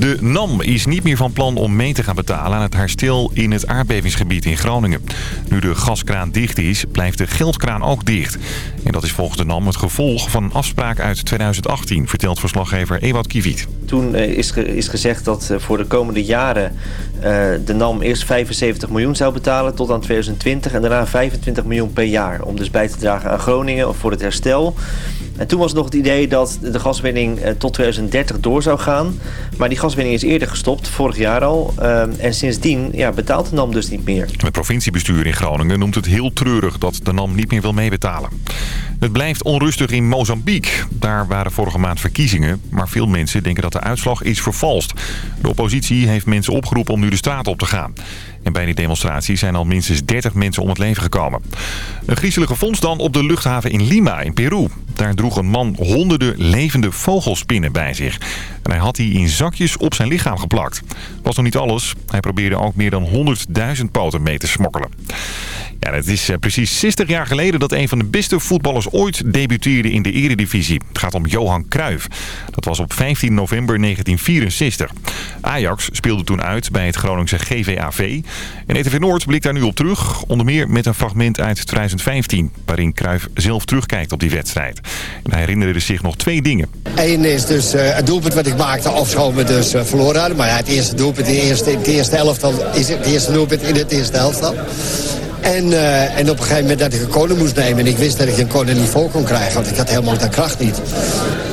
De NAM is niet meer van plan om mee te gaan betalen aan het herstel in het aardbevingsgebied in Groningen. Nu de gaskraan dicht is, blijft de geldkraan ook dicht. En dat is volgens de NAM het gevolg van een afspraak uit 2018, vertelt verslaggever Ewout Kiviet. Toen eh, is, is gezegd dat eh, voor de komende jaren eh, de NAM eerst 75 miljoen zou betalen tot aan 2020 en daarna 25 miljoen per jaar. Om dus bij te dragen aan Groningen of voor het herstel. En toen was nog het idee dat de gaswinning tot 2030 door zou gaan. Maar die gaswinning is eerder gestopt, vorig jaar al. en sindsdien ja, betaalt de NAM dus niet meer. Het provinciebestuur in Groningen noemt het heel treurig dat de NAM niet meer wil meebetalen. Het blijft onrustig in Mozambique. Daar waren vorige maand verkiezingen. Maar veel mensen denken dat de uitslag is vervalst. De oppositie heeft mensen opgeroepen om nu de straat op te gaan. En bij die demonstratie zijn al minstens 30 mensen om het leven gekomen. Een griezelige vondst dan op de luchthaven in Lima in Peru. Daar droeg een man honderden levende vogelspinnen bij zich. En hij had die in zakjes op zijn lichaam geplakt. Was nog niet alles. Hij probeerde ook meer dan 100.000 poten mee te smokkelen. Ja, het is eh, precies 60 jaar geleden dat een van de beste voetballers ooit debuteerde in de eredivisie. Het gaat om Johan Cruijff. Dat was op 15 november 1964. Ajax speelde toen uit bij het Groningse GVAV. En ETV Noord blikt daar nu op terug. Onder meer met een fragment uit 2015. Waarin Cruijff zelf terugkijkt op die wedstrijd. En hij herinnerde zich nog twee dingen. Eén is dus uh, het doelpunt wat ik maakte. Ofschoon we dus uh, verloren hadden. Maar ja, het eerste doelpunt in de eerste, in het eerste helft is het eerste doelpunt in het eerste helft. En, uh, en op een gegeven moment dat ik een corner moest nemen... en ik wist dat ik een corner niet voor kon krijgen... want ik had helemaal de kracht niet.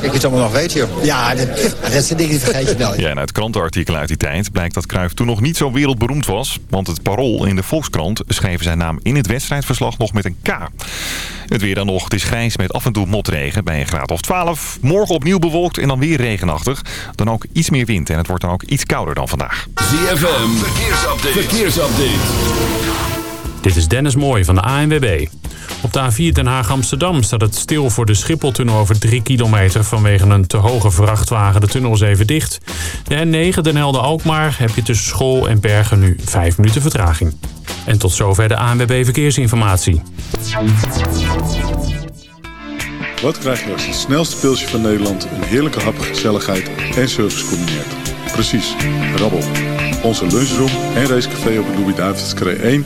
Ik het allemaal nog weet, joh. Ja, dat, dat zijn dingen die vergeet je nooit. Ja, en uit krantenartikelen uit die tijd blijkt dat Cruijff toen nog niet zo wereldberoemd was. Want het Parool in de Volkskrant schreef zijn naam in het wedstrijdverslag nog met een K. Het weer dan nog. Het is grijs met af en toe motregen bij een graad of 12. Morgen opnieuw bewolkt en dan weer regenachtig. Dan ook iets meer wind en het wordt dan ook iets kouder dan vandaag. ZFM, verkeersupdate. verkeersupdate. Dit is Dennis Mooij van de ANWB. Op de A4 Den Haag-Amsterdam staat het stil voor de Schipholtunnel over 3 kilometer. Vanwege een te hoge vrachtwagen. De tunnel is even dicht. De N9 Den Helder-Alkmaar heb je tussen school en Bergen nu 5 minuten vertraging. En tot zover de ANWB Verkeersinformatie. Wat krijg je als het snelste pilsje van Nederland... een heerlijke hap, gezelligheid en service combineert? Precies, rabbel. Onze lunchroom en racecafé op het Louis-David's 1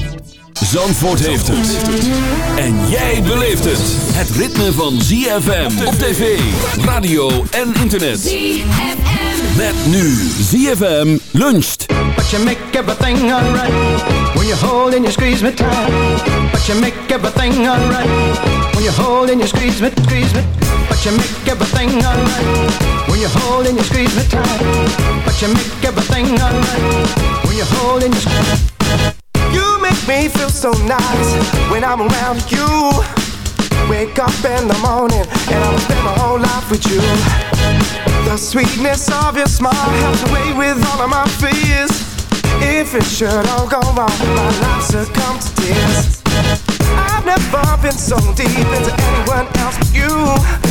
Zandvoort heeft het. En jij beleeft het. Het ritme van ZFM op tv, radio en internet. ZFM. Met nu ZFM luncht. But you make everything alright. When you hold and you squeeze me tight. But you make everything alright. When you hold and you squeeze me, squeeze me. But you make everything alright. When you hold and you squeeze me tight. But you make everything alright. When you hold and you squeeze me make me feel so nice when I'm around you. Wake up in the morning and I'll spend my whole life with you. The sweetness of your smile helps away with all of my fears. If it should all go wrong, my life succumb to tears. I've never been so deep into anyone else but you.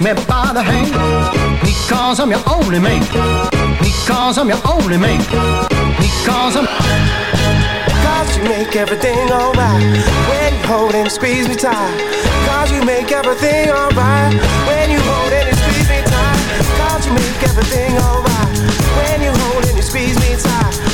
Me by the hand Because I'm your only mate Because I'm your only mate Because I'm Cause you make everything alright When you hold and squeeze me tight. Cause you make everything alright When you hold and squeeze me tight. Cause you make everything alright When you hold and squeeze me tight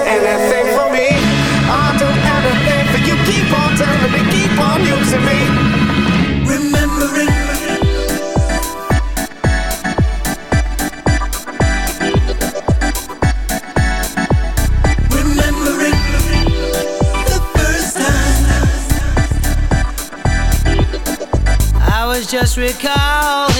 just recall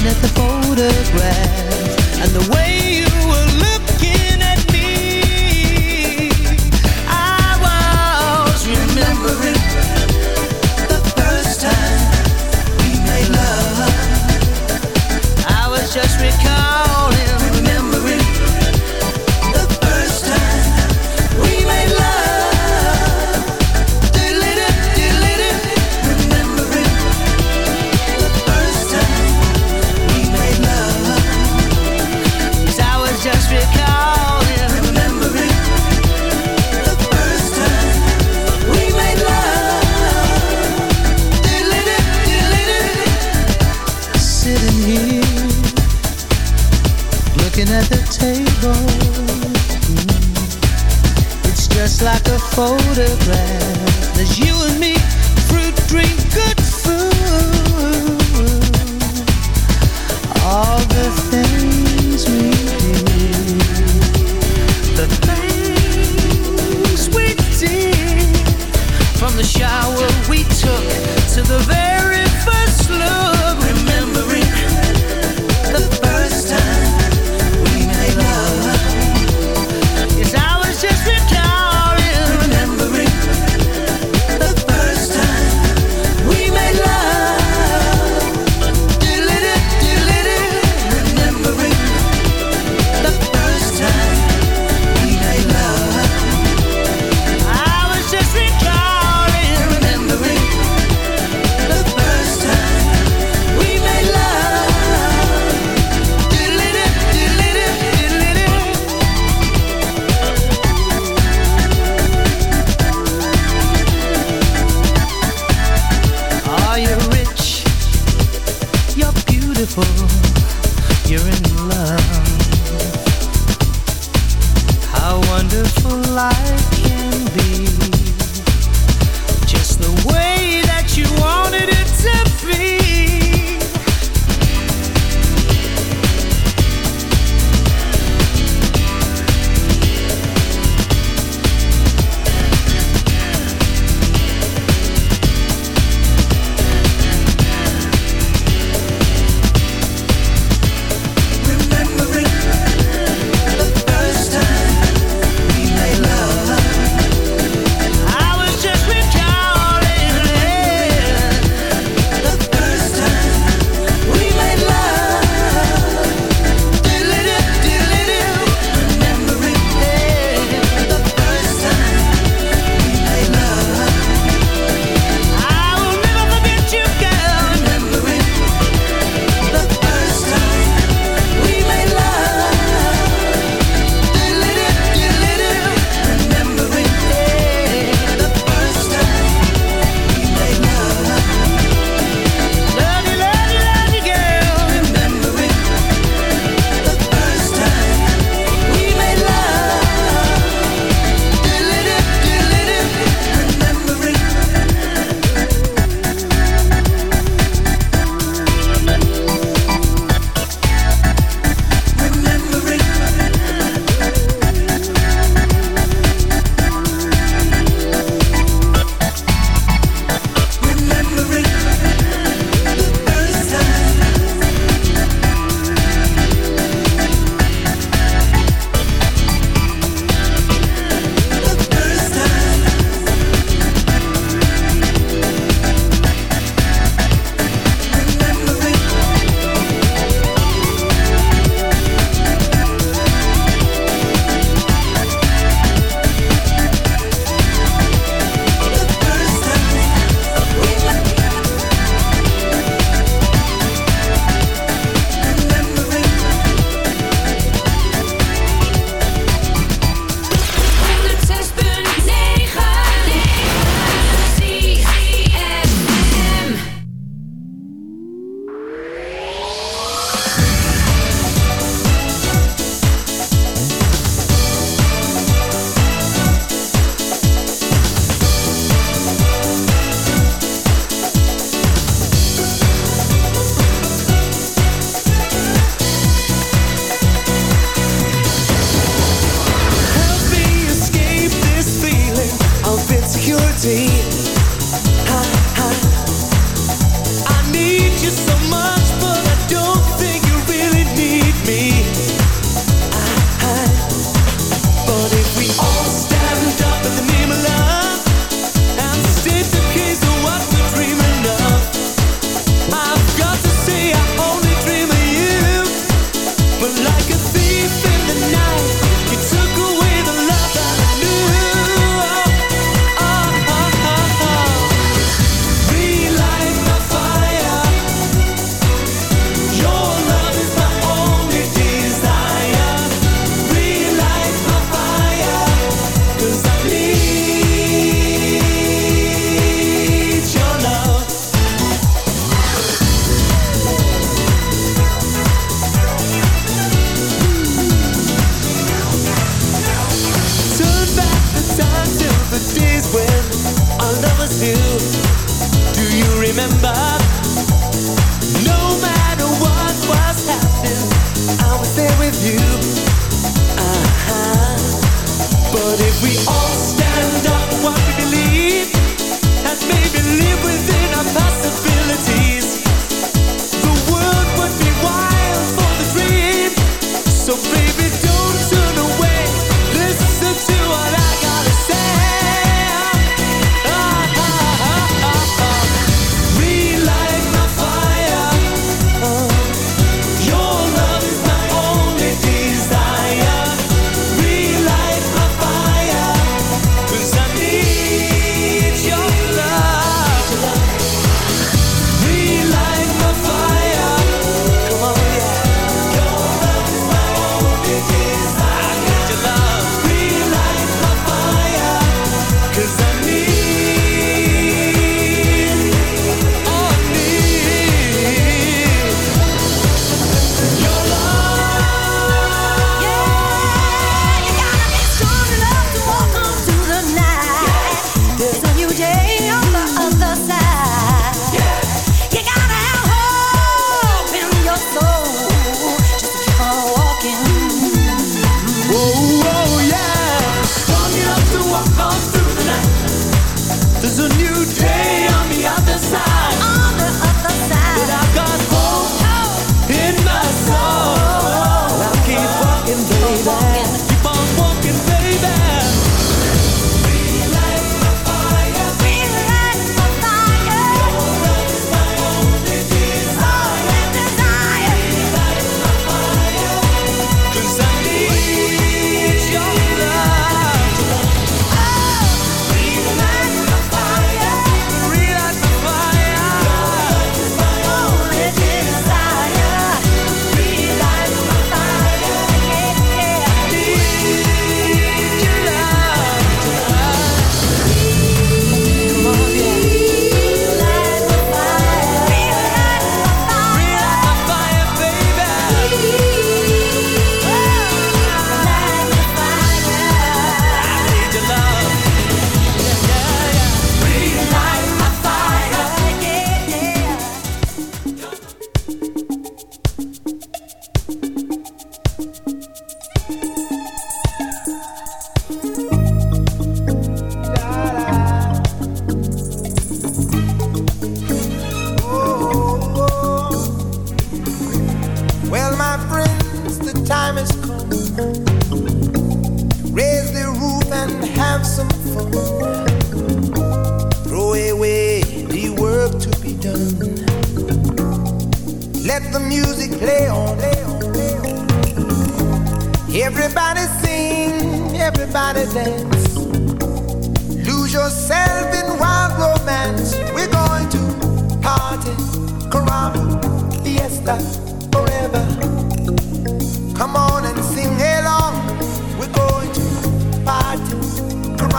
looking at the photograph and the way you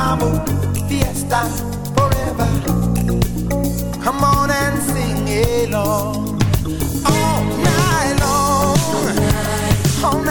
mambo, fiesta forever. Come on and sing along all night long. All night. All night.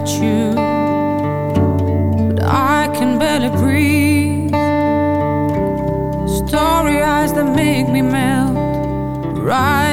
touch you, but I can barely breathe. Story eyes that make me melt, right?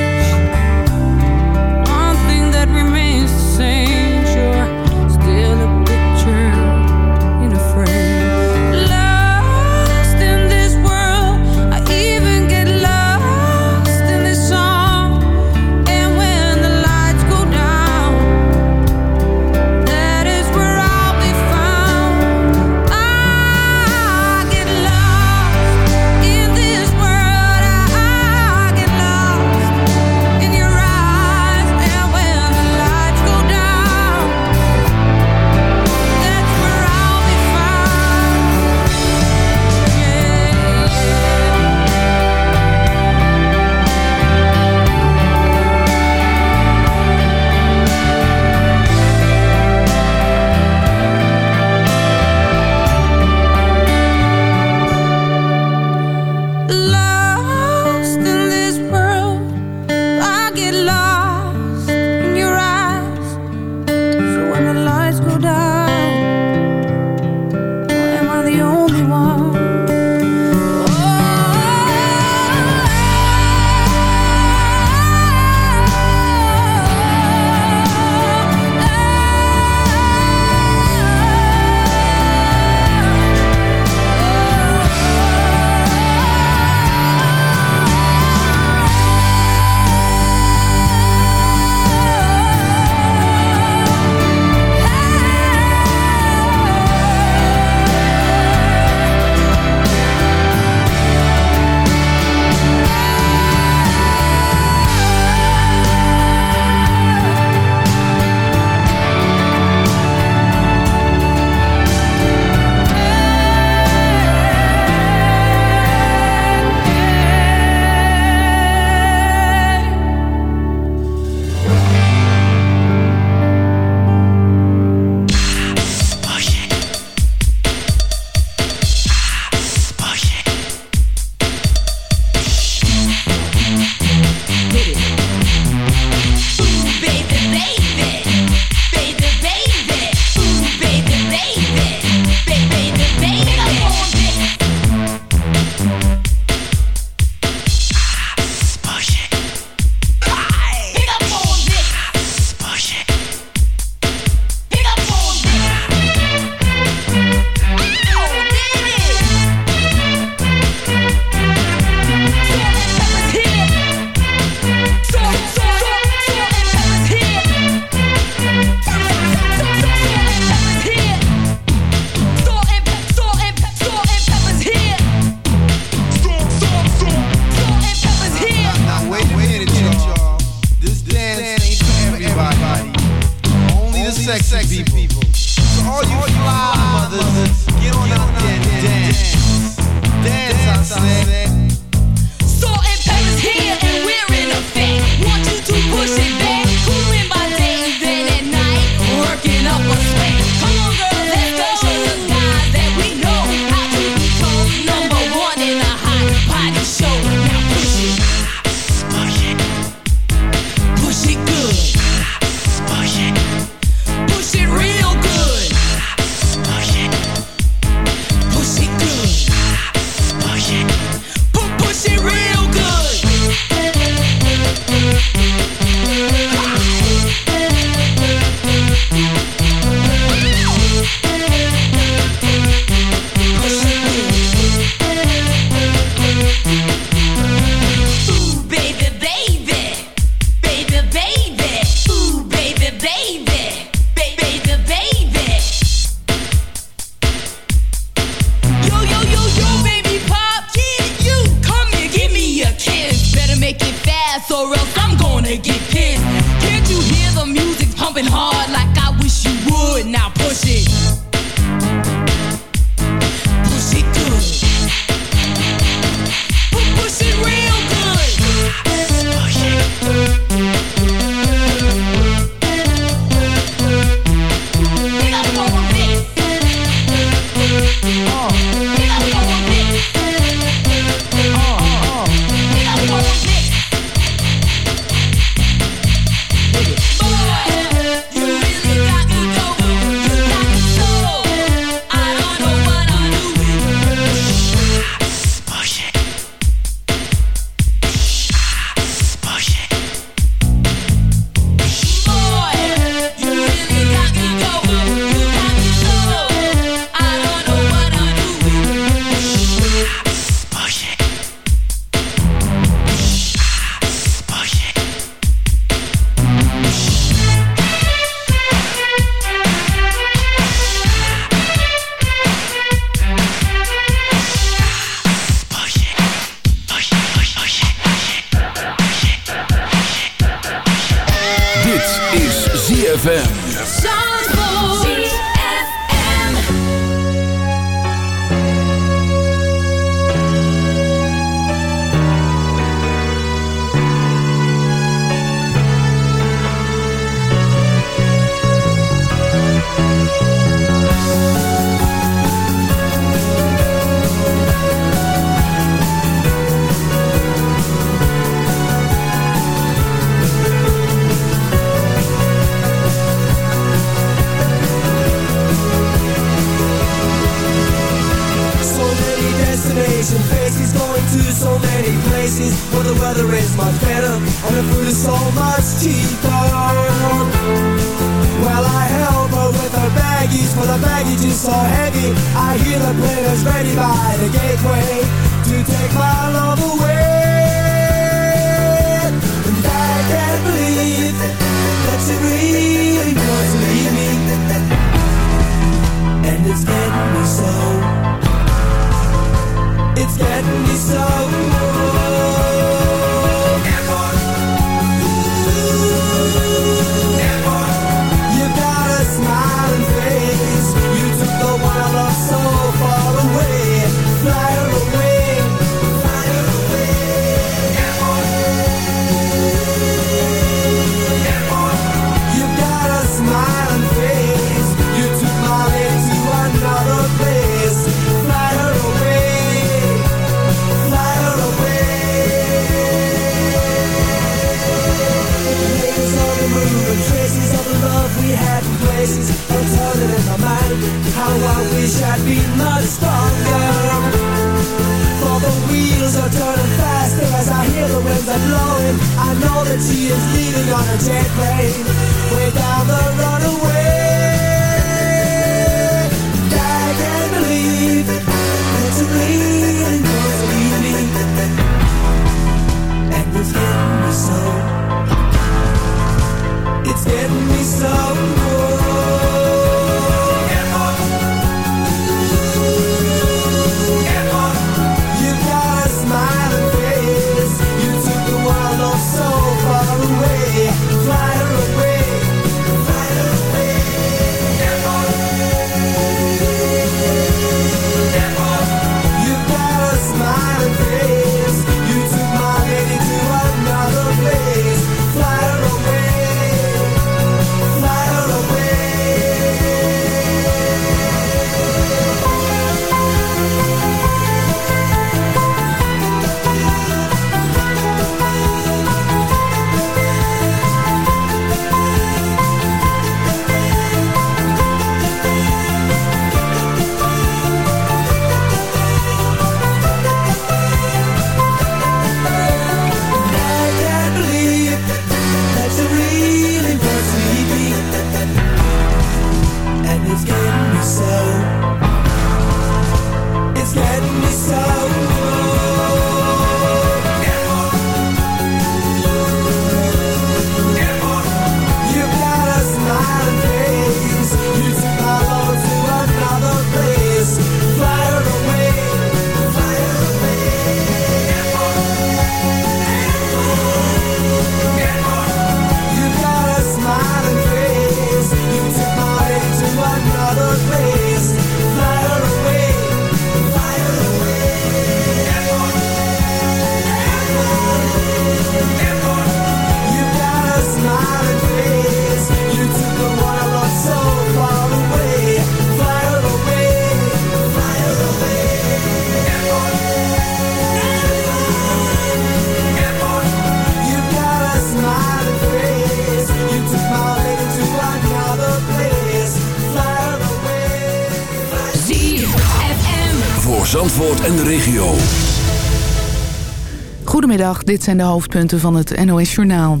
Dit zijn de hoofdpunten van het NOS-journaal.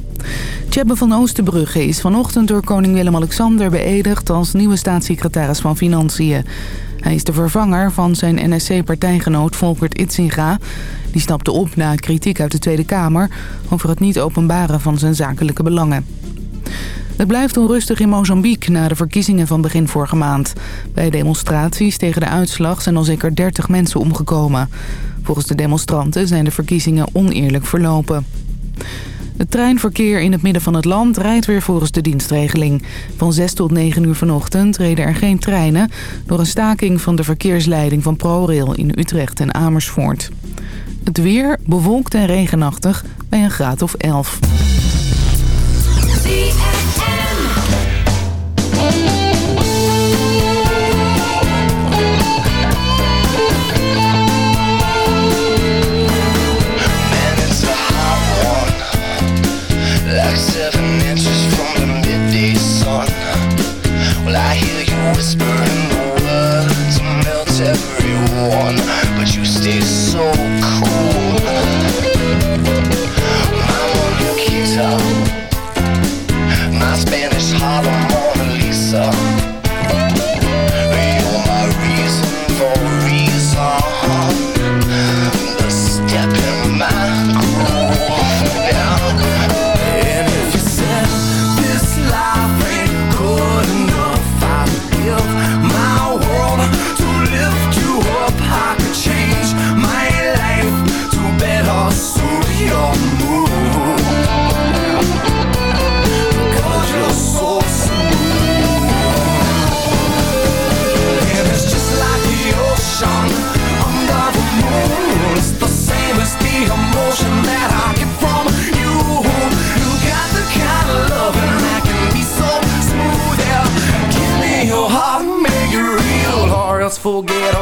Tjebbe van Oosterbrugge is vanochtend door koning Willem-Alexander beëdigd... als nieuwe staatssecretaris van Financiën. Hij is de vervanger van zijn NSC-partijgenoot Volkert Itzinga. Die stapte op na kritiek uit de Tweede Kamer... over het niet openbaren van zijn zakelijke belangen. Het blijft onrustig in Mozambique na de verkiezingen van begin vorige maand. Bij demonstraties tegen de uitslag zijn al zeker 30 mensen omgekomen. Volgens de demonstranten zijn de verkiezingen oneerlijk verlopen. Het treinverkeer in het midden van het land rijdt weer volgens de dienstregeling. Van 6 tot 9 uur vanochtend reden er geen treinen... door een staking van de verkeersleiding van ProRail in Utrecht en Amersfoort. Het weer bewolkt en regenachtig bij een graad of 11. whispering words to melt everyone, but you stay so. forget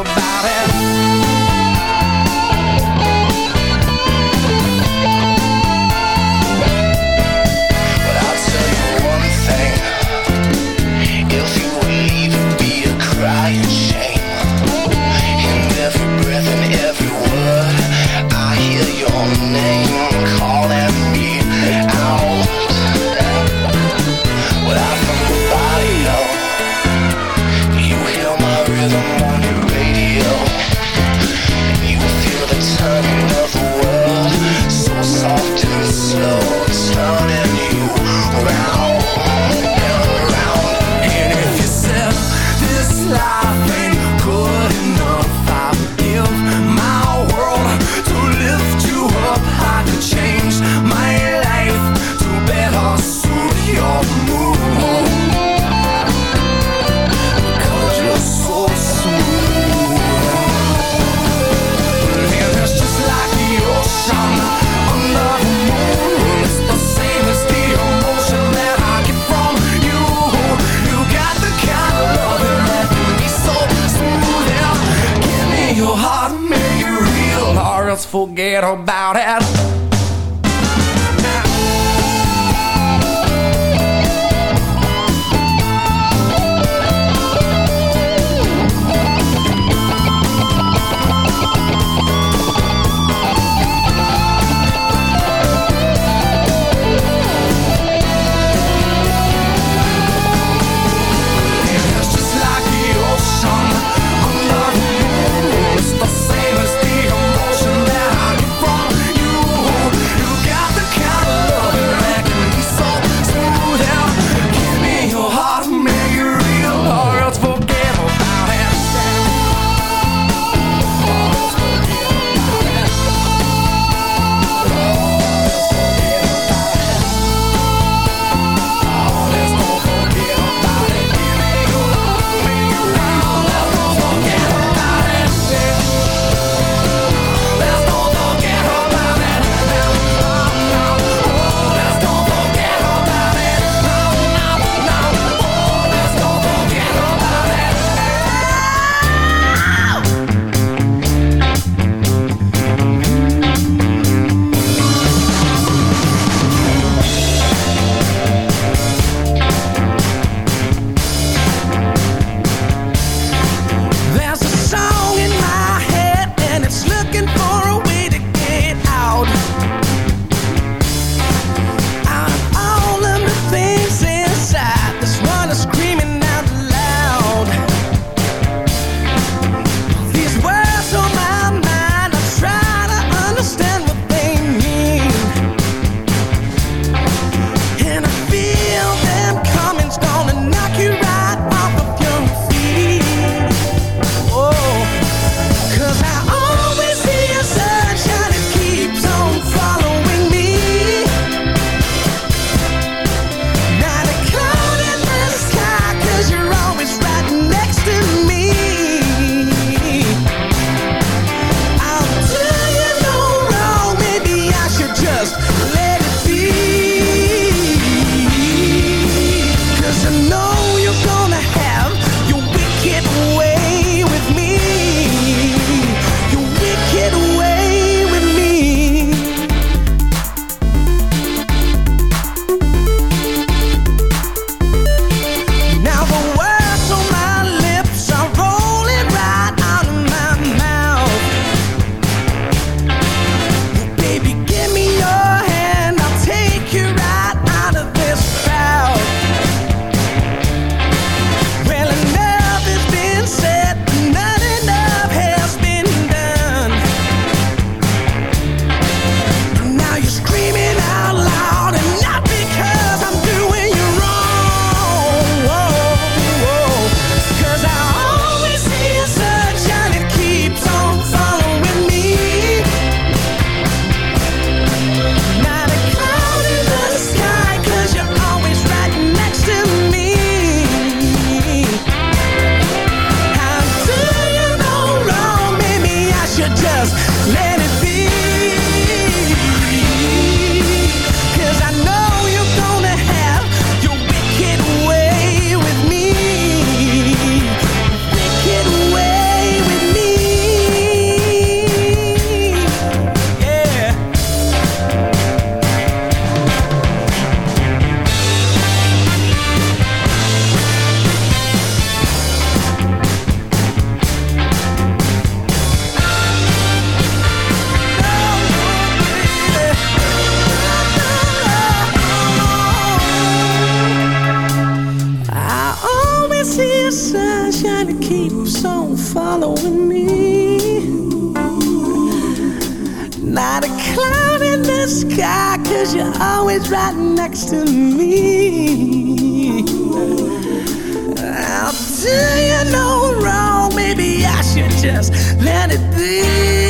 just let it be.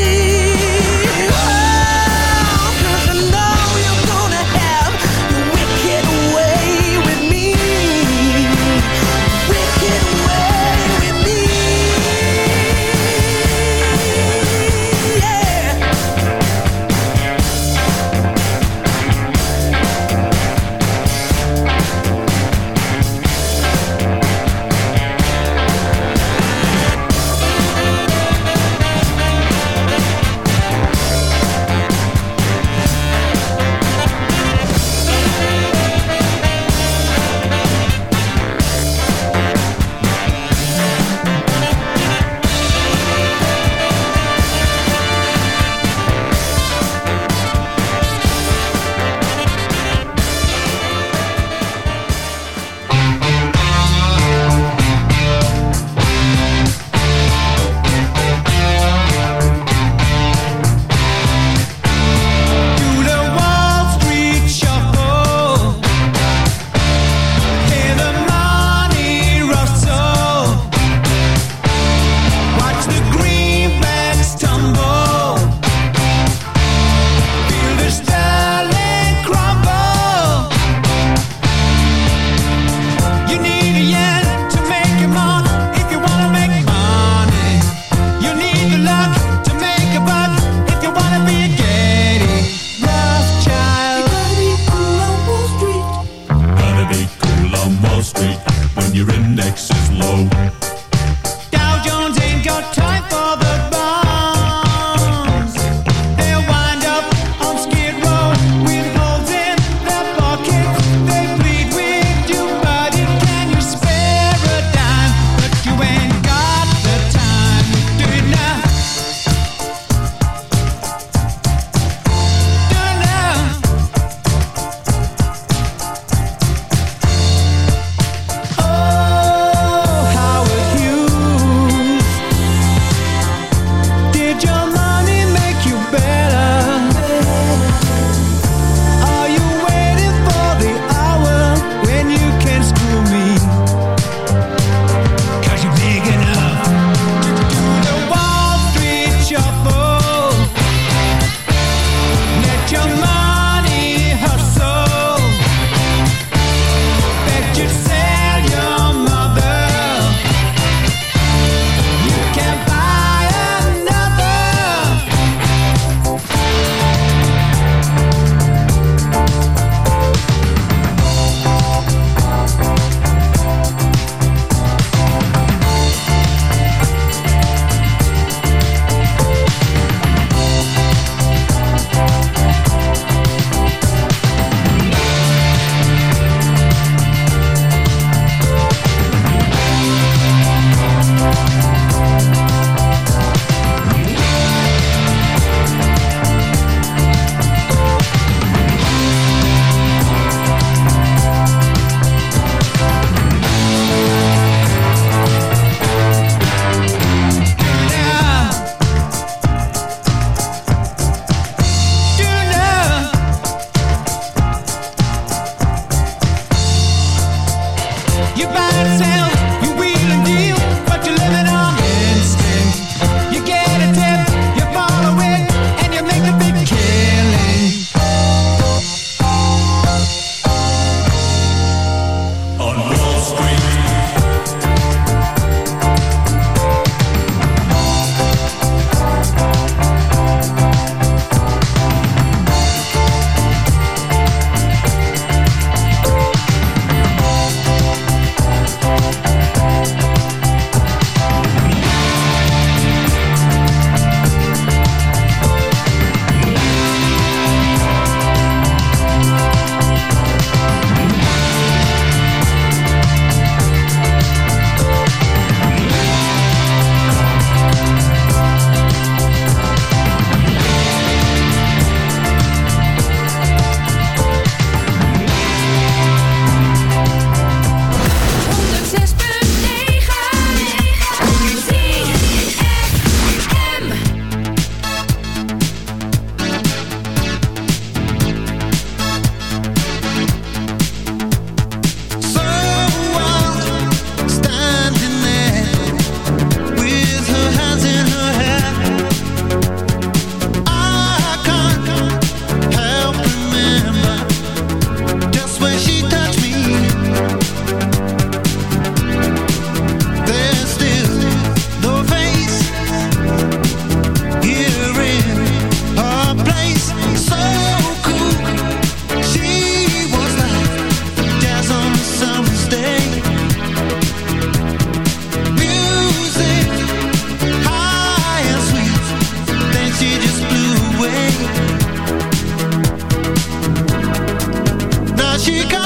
te.